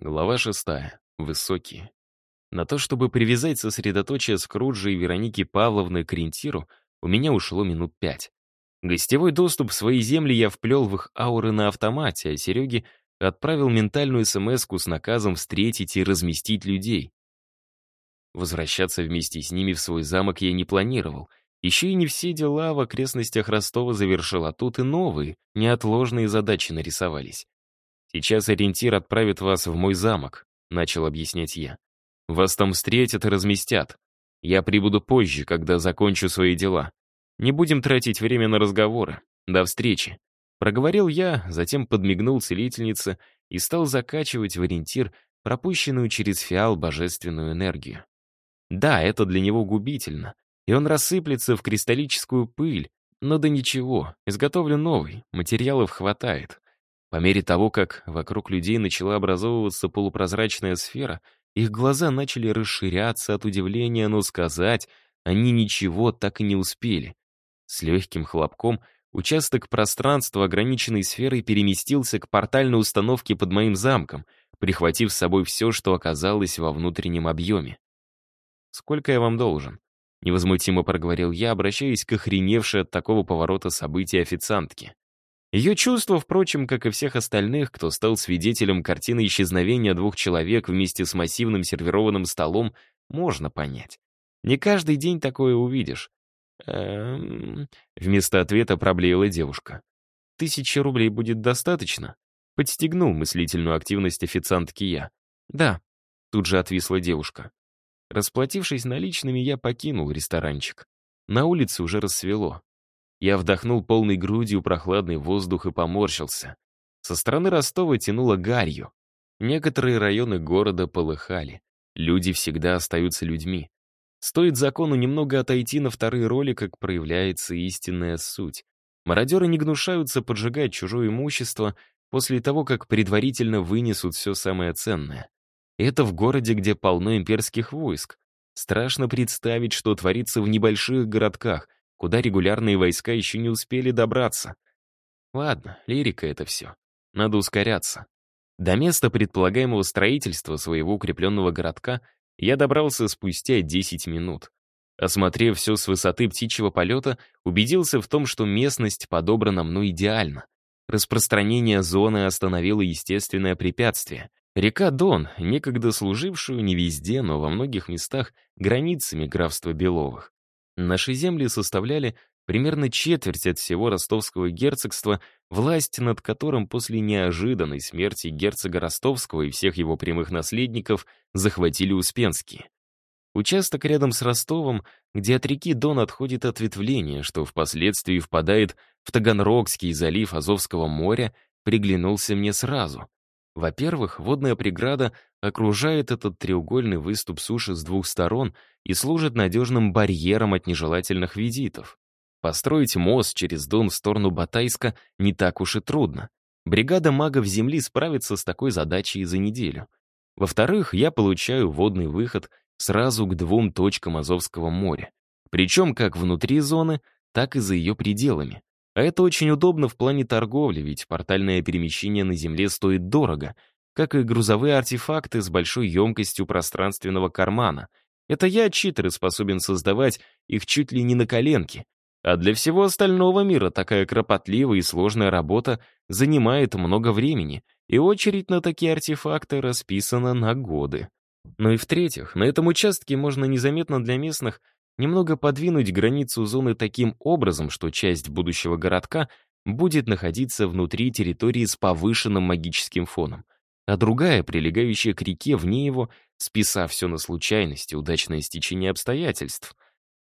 Глава шестая. Высокие. На то, чтобы привязать сосредоточие Скруджа и Вероники Павловны к ориентиру, у меня ушло минут пять. Гостевой доступ в свои земли я вплел в их ауры на автомате, а Сереге отправил ментальную смс с наказом встретить и разместить людей. Возвращаться вместе с ними в свой замок я не планировал. Еще и не все дела в окрестностях Ростова завершил, а тут и новые, неотложные задачи нарисовались. «Сейчас ориентир отправит вас в мой замок», — начал объяснять я. «Вас там встретят и разместят. Я прибуду позже, когда закончу свои дела. Не будем тратить время на разговоры. До встречи». Проговорил я, затем подмигнул целительнице и стал закачивать в ориентир пропущенную через фиал божественную энергию. Да, это для него губительно, и он рассыплется в кристаллическую пыль, но да ничего, изготовлю новый, материалов хватает. По мере того, как вокруг людей начала образовываться полупрозрачная сфера, их глаза начали расширяться от удивления, но сказать они ничего так и не успели. С легким хлопком участок пространства, ограниченной сферой, переместился к портальной установке под моим замком, прихватив с собой все, что оказалось во внутреннем объеме. «Сколько я вам должен?» — невозмутимо проговорил я, обращаясь к охреневшей от такого поворота событий официантке. Ее чувства, впрочем, как и всех остальных, кто стал свидетелем картины исчезновения двух человек вместе с массивным сервированным столом, можно понять. Не каждый день такое увидишь. Эм... Вместо ответа проблеяла девушка. «Тысячи рублей будет достаточно?» Подстегнул мыслительную активность официантки я. «Да», — тут же отвисла девушка. Расплатившись наличными, я покинул ресторанчик. На улице уже рассвело. Я вдохнул полной грудью прохладный воздух и поморщился. Со стороны Ростова тянуло гарью. Некоторые районы города полыхали. Люди всегда остаются людьми. Стоит закону немного отойти на вторые роли, как проявляется истинная суть. Мародеры не гнушаются поджигать чужое имущество после того, как предварительно вынесут все самое ценное. это в городе, где полно имперских войск. Страшно представить, что творится в небольших городках, куда регулярные войска еще не успели добраться. Ладно, лирика это все. Надо ускоряться. До места предполагаемого строительства своего укрепленного городка я добрался спустя 10 минут. Осмотрев все с высоты птичьего полета, убедился в том, что местность подобрана мной идеально. Распространение зоны остановило естественное препятствие. Река Дон, некогда служившую не везде, но во многих местах границами графства Беловых. Наши земли составляли примерно четверть от всего ростовского герцогства, власть над которым после неожиданной смерти герцога Ростовского и всех его прямых наследников захватили Успенские. Участок рядом с Ростовом, где от реки Дон отходит ответвление, что впоследствии впадает в Таганрогский залив Азовского моря, приглянулся мне сразу. Во-первых, водная преграда окружает этот треугольный выступ суши с двух сторон и служит надежным барьером от нежелательных визитов. Построить мост через Дон в сторону Батайска не так уж и трудно. Бригада магов Земли справится с такой задачей за неделю. Во-вторых, я получаю водный выход сразу к двум точкам Азовского моря. Причем как внутри зоны, так и за ее пределами. А это очень удобно в плане торговли, ведь портальное перемещение на Земле стоит дорого, как и грузовые артефакты с большой емкостью пространственного кармана. Это я, читер, способен создавать их чуть ли не на коленке. А для всего остального мира такая кропотливая и сложная работа занимает много времени, и очередь на такие артефакты расписана на годы. Ну и в-третьих, на этом участке можно незаметно для местных немного подвинуть границу зоны таким образом, что часть будущего городка будет находиться внутри территории с повышенным магическим фоном, а другая, прилегающая к реке вне его, списав все на случайность и удачное стечение обстоятельств.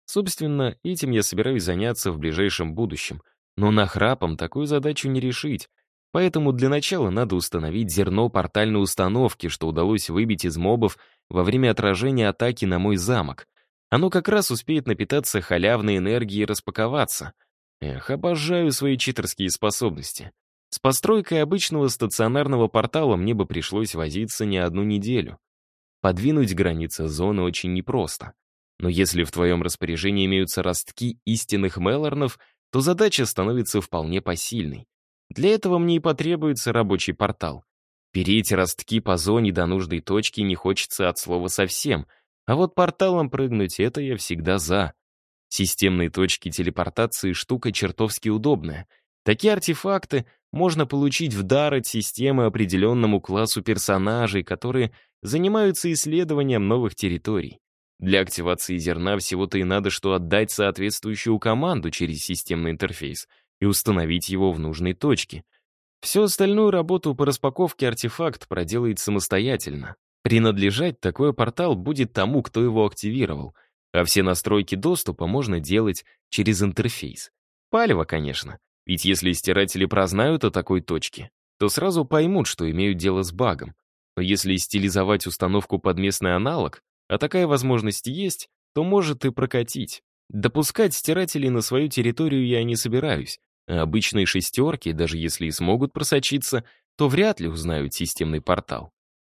Собственно, этим я собираюсь заняться в ближайшем будущем, но нахрапом такую задачу не решить, Поэтому для начала надо установить зерно портальной установки, что удалось выбить из мобов во время отражения атаки на мой замок. Оно как раз успеет напитаться халявной энергией и распаковаться. Эх, обожаю свои читерские способности. С постройкой обычного стационарного портала мне бы пришлось возиться не одну неделю. Подвинуть границы зоны очень непросто. Но если в твоем распоряжении имеются ростки истинных Мелорнов, то задача становится вполне посильной. Для этого мне и потребуется рабочий портал. Переть ростки по зоне до нужной точки не хочется от слова совсем, а вот порталом прыгнуть — это я всегда за. Системные точки телепортации — штука чертовски удобная. Такие артефакты можно получить в дар от системы определенному классу персонажей, которые занимаются исследованием новых территорий. Для активации зерна всего-то и надо что отдать соответствующую команду через системный интерфейс и установить его в нужной точке. Всю остальную работу по распаковке артефакт проделает самостоятельно. Принадлежать такой портал будет тому, кто его активировал, а все настройки доступа можно делать через интерфейс. Палево, конечно, ведь если стиратели прознают о такой точке, то сразу поймут, что имеют дело с багом. Но если стилизовать установку под местный аналог, а такая возможность есть, то может и прокатить. Допускать стирателей на свою территорию я не собираюсь, а обычные шестерки, даже если и смогут просочиться, то вряд ли узнают системный портал.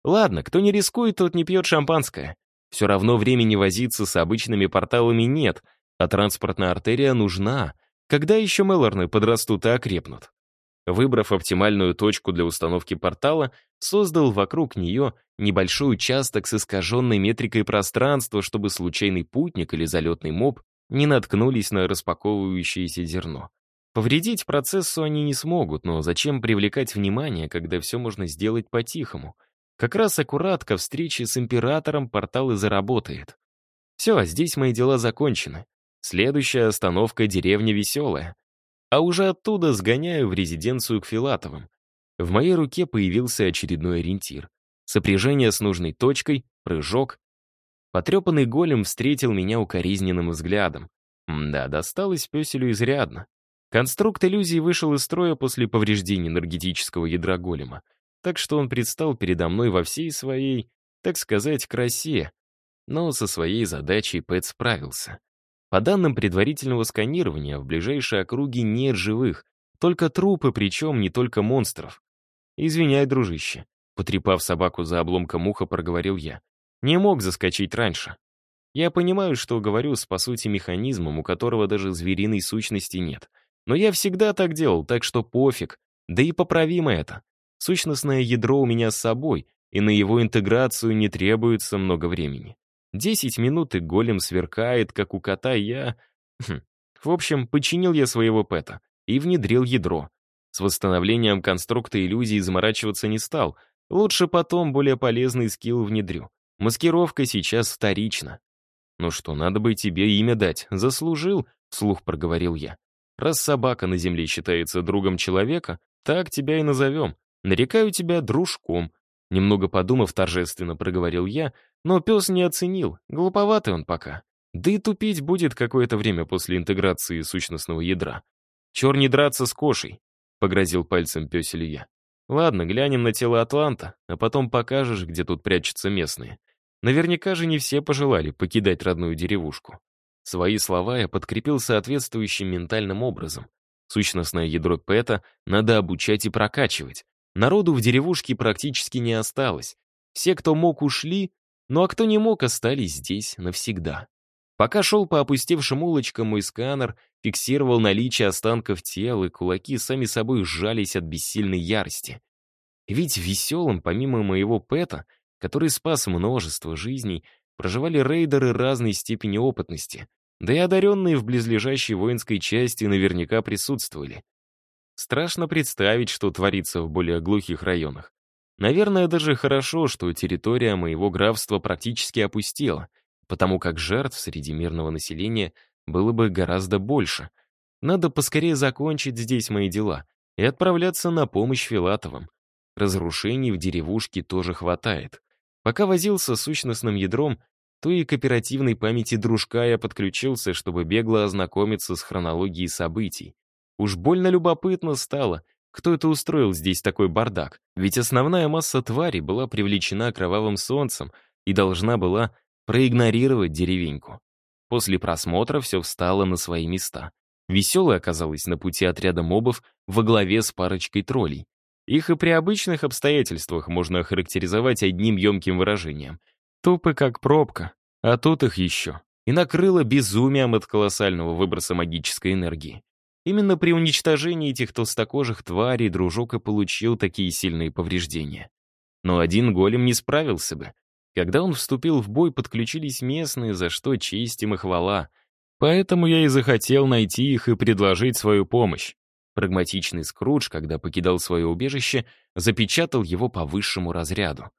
Ладно, кто не рискует, тот не пьет шампанское. Все равно времени возиться с обычными порталами нет, а транспортная артерия нужна, когда еще Мелорны подрастут и окрепнут? Выбрав оптимальную точку для установки портала, создал вокруг нее небольшой участок с искаженной метрикой пространства, чтобы случайный путник или залетный моб не наткнулись на распаковывающееся зерно. Повредить процессу они не смогут, но зачем привлекать внимание, когда все можно сделать по-тихому? Как раз аккурат ко встрече с императором портал и заработает. Все, здесь мои дела закончены. Следующая остановка — деревня Веселая. А уже оттуда сгоняю в резиденцию к Филатовым. В моей руке появился очередной ориентир. Сопряжение с нужной точкой, прыжок. Потрепанный голем встретил меня укоризненным взглядом. Да, досталось песелю изрядно. Конструкт иллюзии вышел из строя после повреждения энергетического ядра голема, так что он предстал передо мной во всей своей, так сказать, красе. Но со своей задачей Пэт справился. По данным предварительного сканирования, в ближайшей округе нет живых, только трупы, причем не только монстров. «Извиняй, дружище», — потрепав собаку за обломком уха, проговорил я. «Не мог заскочить раньше. Я понимаю, что говорю с, по сути, механизмом, у которого даже звериной сущности нет. Но я всегда так делал, так что пофиг. Да и поправимо это. Сущностное ядро у меня с собой, и на его интеграцию не требуется много времени. Десять минут, и голем сверкает, как у кота я... Хм. В общем, починил я своего пэта и внедрил ядро. С восстановлением конструкта иллюзии заморачиваться не стал. Лучше потом более полезный скилл внедрю. Маскировка сейчас вторична. «Ну что, надо бы тебе имя дать. Заслужил», — вслух проговорил я. «Раз собака на земле считается другом человека, так тебя и назовем. Нарекаю тебя дружком. Немного подумав, торжественно проговорил я, но пес не оценил, глуповатый он пока. Да и тупить будет какое-то время после интеграции сущностного ядра. «Чер не драться с кошей», — погрозил пальцем пес я. «Ладно, глянем на тело Атланта, а потом покажешь, где тут прячутся местные. Наверняка же не все пожелали покидать родную деревушку». Свои слова я подкрепил соответствующим ментальным образом. Сущностное ядро Пэта надо обучать и прокачивать, Народу в деревушке практически не осталось. Все, кто мог, ушли, ну а кто не мог, остались здесь навсегда. Пока шел по опустевшим улочкам, мой сканер фиксировал наличие останков тел, и кулаки сами собой сжались от бессильной ярости. Ведь веселым, помимо моего пэта, который спас множество жизней, проживали рейдеры разной степени опытности, да и одаренные в близлежащей воинской части наверняка присутствовали. Страшно представить, что творится в более глухих районах. Наверное, даже хорошо, что территория моего графства практически опустела, потому как жертв среди мирного населения было бы гораздо больше. Надо поскорее закончить здесь мои дела и отправляться на помощь Филатовым. Разрушений в деревушке тоже хватает. Пока возился с сущностным ядром, то и к оперативной памяти дружка я подключился, чтобы бегло ознакомиться с хронологией событий. Уж больно любопытно стало, кто это устроил здесь такой бардак, ведь основная масса тварей была привлечена кровавым солнцем и должна была проигнорировать деревеньку. После просмотра все встало на свои места. Веселая оказалась на пути отряда мобов во главе с парочкой троллей. Их и при обычных обстоятельствах можно охарактеризовать одним емким выражением. Тупы как пробка, а тут их еще. И накрыло безумием от колоссального выброса магической энергии. Именно при уничтожении этих толстокожих тварей дружок и получил такие сильные повреждения. Но один голем не справился бы. Когда он вступил в бой, подключились местные, за что честь им и хвала. Поэтому я и захотел найти их и предложить свою помощь. Прагматичный Скрудж, когда покидал свое убежище, запечатал его по высшему разряду.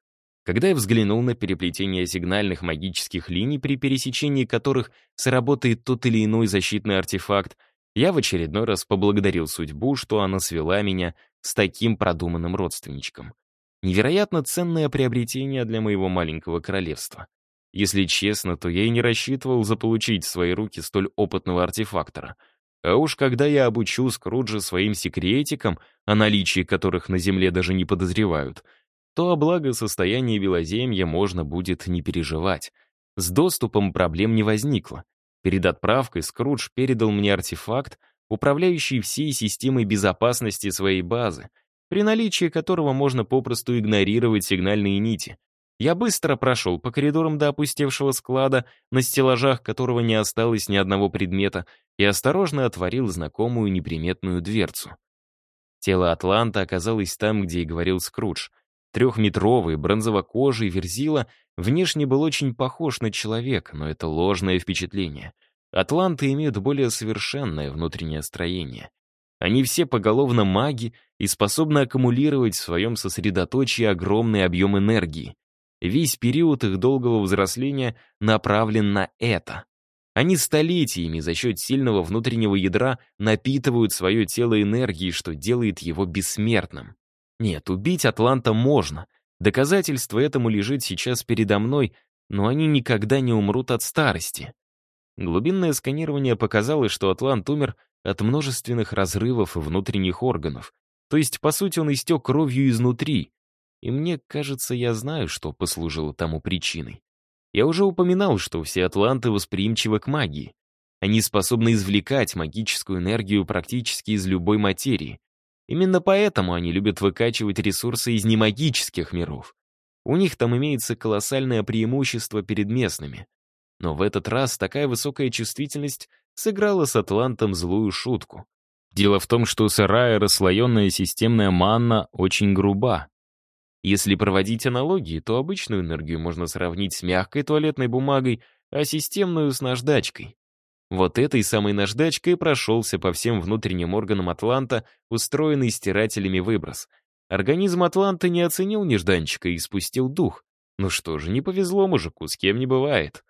Когда я взглянул на переплетение сигнальных магических линий, при пересечении которых сработает тот или иной защитный артефакт, я в очередной раз поблагодарил судьбу, что она свела меня с таким продуманным родственничком. Невероятно ценное приобретение для моего маленького королевства. Если честно, то я и не рассчитывал заполучить в свои руки столь опытного артефактора. А уж когда я обучу Скруджа своим секретикам, о наличии которых на Земле даже не подозревают — то о благосостоянии Белоземья можно будет не переживать. С доступом проблем не возникло. Перед отправкой Скрудж передал мне артефакт, управляющий всей системой безопасности своей базы, при наличии которого можно попросту игнорировать сигнальные нити. Я быстро прошел по коридорам до опустевшего склада, на стеллажах которого не осталось ни одного предмета, и осторожно отворил знакомую неприметную дверцу. Тело Атланта оказалось там, где и говорил Скрудж — Трехметровый, бронзово-кожий Верзила внешне был очень похож на человека, но это ложное впечатление. Атланты имеют более совершенное внутреннее строение. Они все поголовно маги и способны аккумулировать в своем сосредоточии огромный объем энергии. Весь период их долгого взросления направлен на это. Они столетиями за счет сильного внутреннего ядра напитывают свое тело энергией, что делает его бессмертным. Нет, убить Атланта можно. Доказательство этому лежит сейчас передо мной, но они никогда не умрут от старости. Глубинное сканирование показало, что Атлант умер от множественных разрывов внутренних органов. То есть, по сути, он истек кровью изнутри. И мне кажется, я знаю, что послужило тому причиной. Я уже упоминал, что все атланты восприимчивы к магии. Они способны извлекать магическую энергию практически из любой материи. Именно поэтому они любят выкачивать ресурсы из немагических миров. У них там имеется колоссальное преимущество перед местными. Но в этот раз такая высокая чувствительность сыграла с Атлантом злую шутку. Дело в том, что сырая расслоенная системная манна очень груба. Если проводить аналогии, то обычную энергию можно сравнить с мягкой туалетной бумагой, а системную — с наждачкой. Вот этой самой наждачкой прошелся по всем внутренним органам Атланта, устроенный стирателями выброс. Организм Атланта не оценил нежданчика и спустил дух. Ну что же, не повезло мужику, с кем не бывает.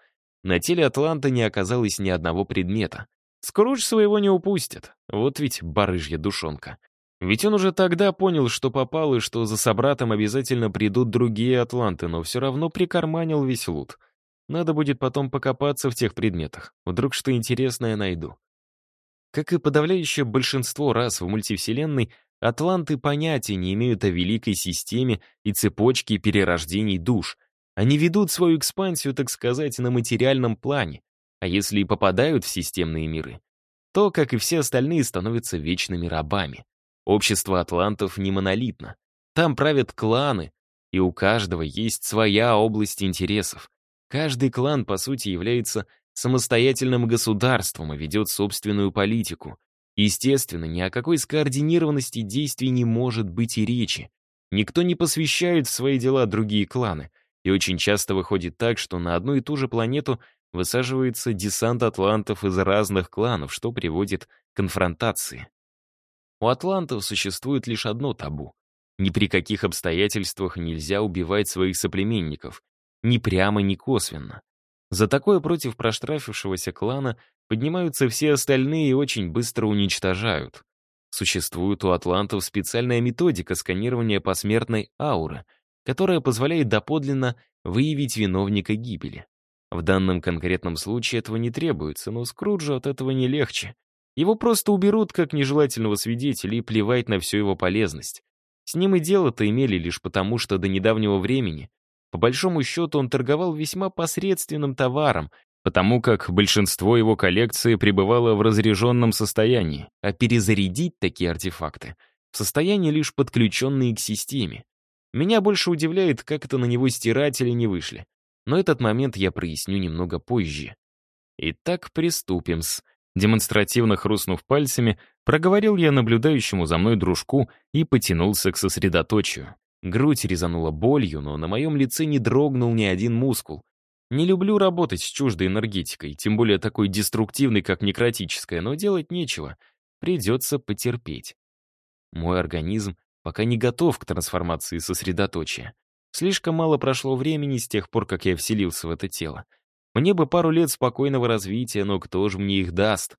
На теле Атланта не оказалось ни одного предмета. Скрудж своего не упустит. Вот ведь барыжья душонка. Ведь он уже тогда понял, что попал и что за собратом обязательно придут другие атланты, но все равно прикарманил весь лут — надо будет потом покопаться в тех предметах. Вдруг что интересное найду. Как и подавляющее большинство раз в мультивселенной, атланты понятия не имеют о великой системе и цепочке перерождений душ. Они ведут свою экспансию, так сказать, на материальном плане. А если и попадают в системные миры, то, как и все остальные, становятся вечными рабами. Общество атлантов не монолитно. Там правят кланы, и у каждого есть своя область интересов. Каждый клан, по сути, является самостоятельным государством и ведет собственную политику. Естественно, ни о какой скоординированности действий не может быть и речи. Никто не посвящает в свои дела другие кланы, и очень часто выходит так, что на одну и ту же планету высаживается десант атлантов из разных кланов, что приводит к конфронтации. У атлантов существует лишь одно табу. Ни при каких обстоятельствах нельзя убивать своих соплеменников, ни прямо, ни косвенно. За такое против проштрафившегося клана поднимаются все остальные и очень быстро уничтожают. Существует у атлантов специальная методика сканирования посмертной ауры, которая позволяет доподлинно выявить виновника гибели. В данном конкретном случае этого не требуется, но Скруджу от этого не легче. Его просто уберут как нежелательного свидетеля и плевать на всю его полезность. С ним и дело-то имели лишь потому, что до недавнего времени по большому счету он торговал весьма посредственным товаром, потому как большинство его коллекции пребывало в разряженном состоянии, а перезарядить такие артефакты в состоянии лишь подключенные к системе. Меня больше удивляет, как это на него стиратели не вышли. Но этот момент я проясню немного позже. Итак, приступим-с. Демонстративно хрустнув пальцами, проговорил я наблюдающему за мной дружку и потянулся к сосредоточию. Грудь резанула болью, но на моем лице не дрогнул ни один мускул. Не люблю работать с чуждой энергетикой, тем более такой деструктивной, как некротическая, но делать нечего. Придется потерпеть. Мой организм пока не готов к трансформации сосредоточия. Слишком мало прошло времени с тех пор, как я вселился в это тело. Мне бы пару лет спокойного развития, но кто же мне их даст?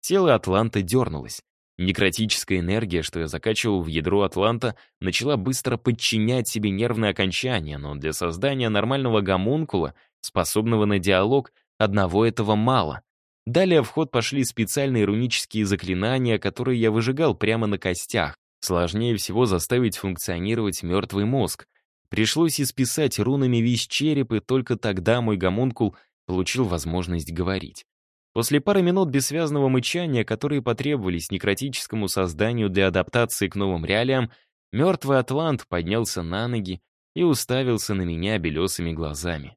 Тело Атланта дернулось. Некротическая энергия, что я закачивал в ядро Атланта, начала быстро подчинять себе нервные окончания, но для создания нормального гомункула, способного на диалог, одного этого мало. Далее в ход пошли специальные рунические заклинания, которые я выжигал прямо на костях. Сложнее всего заставить функционировать мертвый мозг. Пришлось исписать рунами весь череп, и только тогда мой гомункул получил возможность говорить. После пары минут бессвязного мычания, которые потребовались некротическому созданию для адаптации к новым реалиям, мертвый атлант поднялся на ноги и уставился на меня белесыми глазами.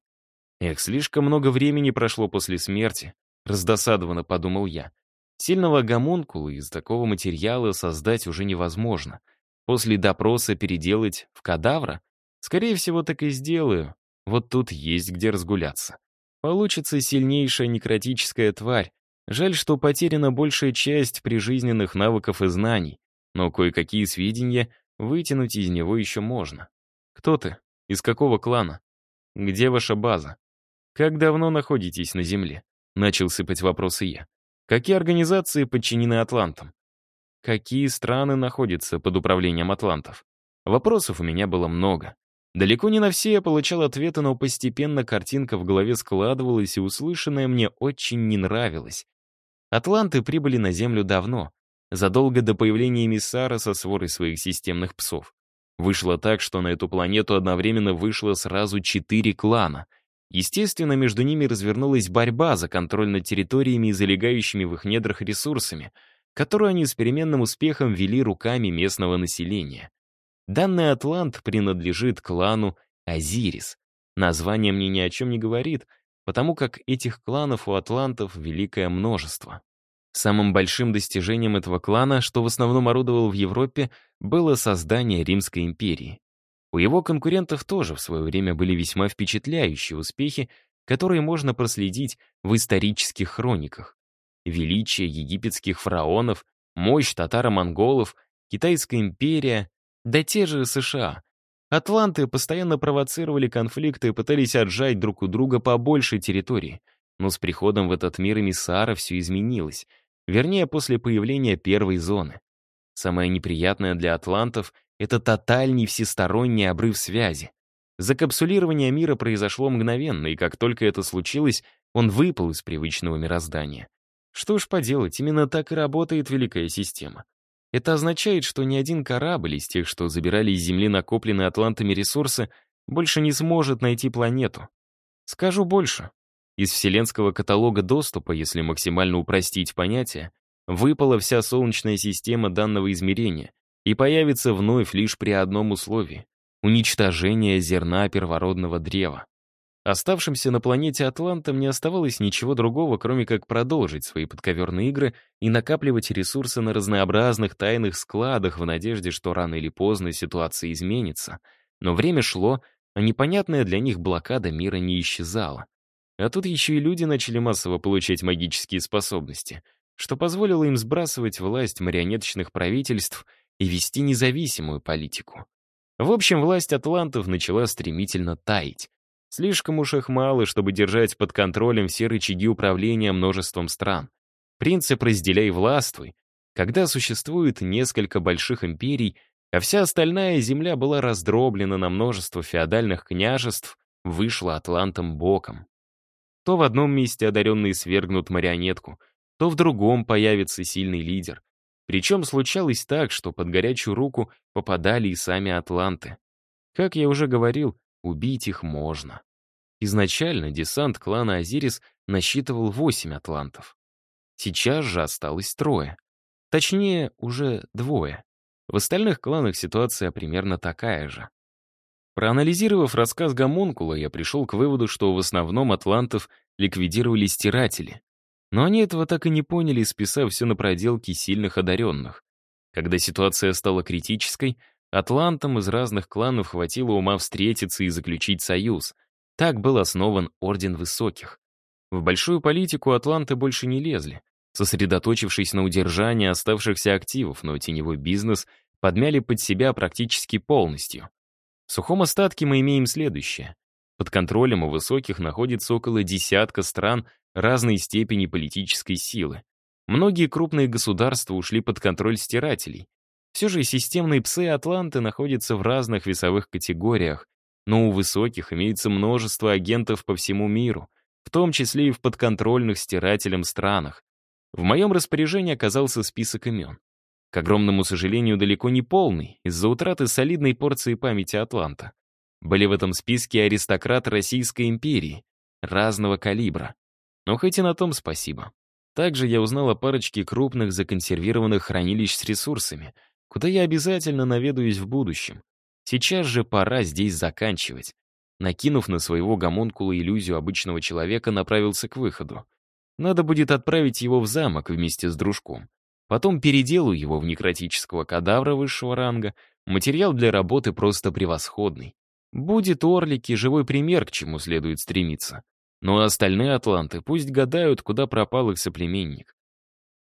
Эх, слишком много времени прошло после смерти, раздосадованно подумал я. Сильного гомункула из такого материала создать уже невозможно. После допроса переделать в кадавра? Скорее всего, так и сделаю. Вот тут есть где разгуляться. Получится сильнейшая некротическая тварь. Жаль, что потеряна большая часть прижизненных навыков и знаний, но кое-какие сведения вытянуть из него еще можно. Кто ты? Из какого клана? Где ваша база? Как давно находитесь на Земле? Начал сыпать вопросы я. Какие организации подчинены Атлантам? Какие страны находятся под управлением Атлантов? Вопросов у меня было много. Далеко не на все я получал ответы, но постепенно картинка в голове складывалась, и услышанное мне очень не нравилось. Атланты прибыли на Землю давно, задолго до появления эмиссара со сворой своих системных псов. Вышло так, что на эту планету одновременно вышло сразу четыре клана. Естественно, между ними развернулась борьба за контроль над территориями и залегающими в их недрах ресурсами, которую они с переменным успехом вели руками местного населения. Данный атлант принадлежит клану Азирис. Название мне ни о чем не говорит, потому как этих кланов у атлантов великое множество. Самым большим достижением этого клана, что в основном орудовал в Европе, было создание Римской империи. У его конкурентов тоже в свое время были весьма впечатляющие успехи, которые можно проследить в исторических хрониках. Величие египетских фараонов, мощь татаро-монголов, Китайская империя, да те же США. Атланты постоянно провоцировали конфликты и пытались отжать друг у друга побольше территории. Но с приходом в этот мир эмиссара все изменилось. Вернее, после появления первой зоны. Самое неприятное для атлантов — это тотальный всесторонний обрыв связи. Закапсулирование мира произошло мгновенно, и как только это случилось, он выпал из привычного мироздания. Что ж поделать, именно так и работает Великая Система. Это означает, что ни один корабль из тех, что забирали из Земли накопленные атлантами ресурсы, больше не сможет найти планету. Скажу больше. Из вселенского каталога доступа, если максимально упростить понятие, выпала вся Солнечная система данного измерения и появится вновь лишь при одном условии — уничтожение зерна первородного древа. Оставшимся на планете Атлантам не оставалось ничего другого, кроме как продолжить свои подковерные игры и накапливать ресурсы на разнообразных тайных складах в надежде, что рано или поздно ситуация изменится. Но время шло, а непонятная для них блокада мира не исчезала. А тут еще и люди начали массово получать магические способности, что позволило им сбрасывать власть марионеточных правительств и вести независимую политику. В общем, власть атлантов начала стремительно таять. Слишком уж их мало, чтобы держать под контролем все рычаги управления множеством стран. Принцип «разделяй властвуй», когда существует несколько больших империй, а вся остальная земля была раздроблена на множество феодальных княжеств, вышла атлантом боком. То в одном месте одаренные свергнут марионетку, то в другом появится сильный лидер. Причем случалось так, что под горячую руку попадали и сами атланты. Как я уже говорил, Убить их можно. Изначально десант клана Азирис насчитывал восемь атлантов. Сейчас же осталось трое. Точнее, уже двое. В остальных кланах ситуация примерно такая же. Проанализировав рассказ Гомункула, я пришел к выводу, что в основном атлантов ликвидировали стиратели. Но они этого так и не поняли, списав все на проделки сильных одаренных. Когда ситуация стала критической, Атлантам из разных кланов хватило ума встретиться и заключить союз. Так был основан Орден Высоких. В большую политику атланты больше не лезли, сосредоточившись на удержании оставшихся активов, но теневой бизнес подмяли под себя практически полностью. В сухом остатке мы имеем следующее. Под контролем у высоких находится около десятка стран разной степени политической силы. Многие крупные государства ушли под контроль стирателей. Все же системные псы Атланты находятся в разных весовых категориях, но у высоких имеется множество агентов по всему миру, в том числе и в подконтрольных стирателям странах. В моем распоряжении оказался список имен. К огромному сожалению, далеко не полный, из-за утраты солидной порции памяти Атланта. Были в этом списке аристократы Российской империи, разного калибра. Но хоть и на том спасибо. Также я узнал о парочке крупных законсервированных хранилищ с ресурсами, куда я обязательно наведаюсь в будущем. Сейчас же пора здесь заканчивать. Накинув на своего гомункула иллюзию обычного человека, направился к выходу. Надо будет отправить его в замок вместе с дружком. Потом переделаю его в некротического кадавра высшего ранга. Материал для работы просто превосходный. Будет Орлики живой пример, к чему следует стремиться. Ну а остальные атланты пусть гадают, куда пропал их соплеменник.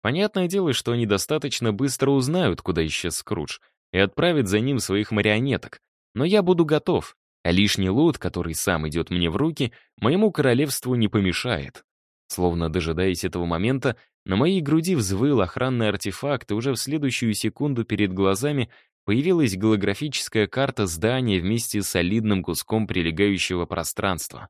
Понятное дело, что они достаточно быстро узнают, куда исчез Скрудж, и отправят за ним своих марионеток. Но я буду готов, а лишний лут, который сам идет мне в руки, моему королевству не помешает. Словно дожидаясь этого момента, на моей груди взвыл охранный артефакт, и уже в следующую секунду перед глазами появилась голографическая карта здания вместе с солидным куском прилегающего пространства.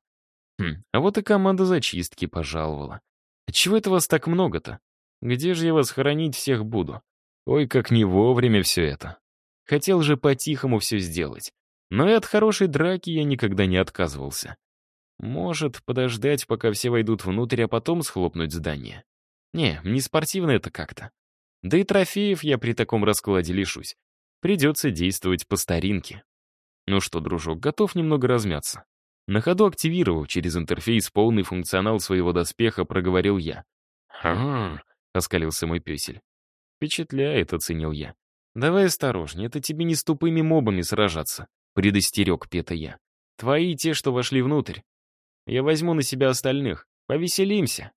Хм, а вот и команда зачистки пожаловала. Отчего это вас так много-то? Где же я вас хоронить всех буду? Ой, как не вовремя все это. Хотел же по-тихому все сделать. Но и от хорошей драки я никогда не отказывался. Может, подождать, пока все войдут внутрь, а потом схлопнуть здание? Не, не спортивно это как-то. Да и трофеев я при таком раскладе лишусь. Придется действовать по старинке. Ну что, дружок, готов немного размяться? На ходу активировав через интерфейс полный функционал своего доспеха, проговорил я. «Ха-ха», — оскалился мой песель. «Впечатляет», — оценил я. «Давай осторожнее, это тебе не с тупыми мобами сражаться», — предостерег Пета я. «Твои те, что вошли внутрь. Я возьму на себя остальных. Повеселимся».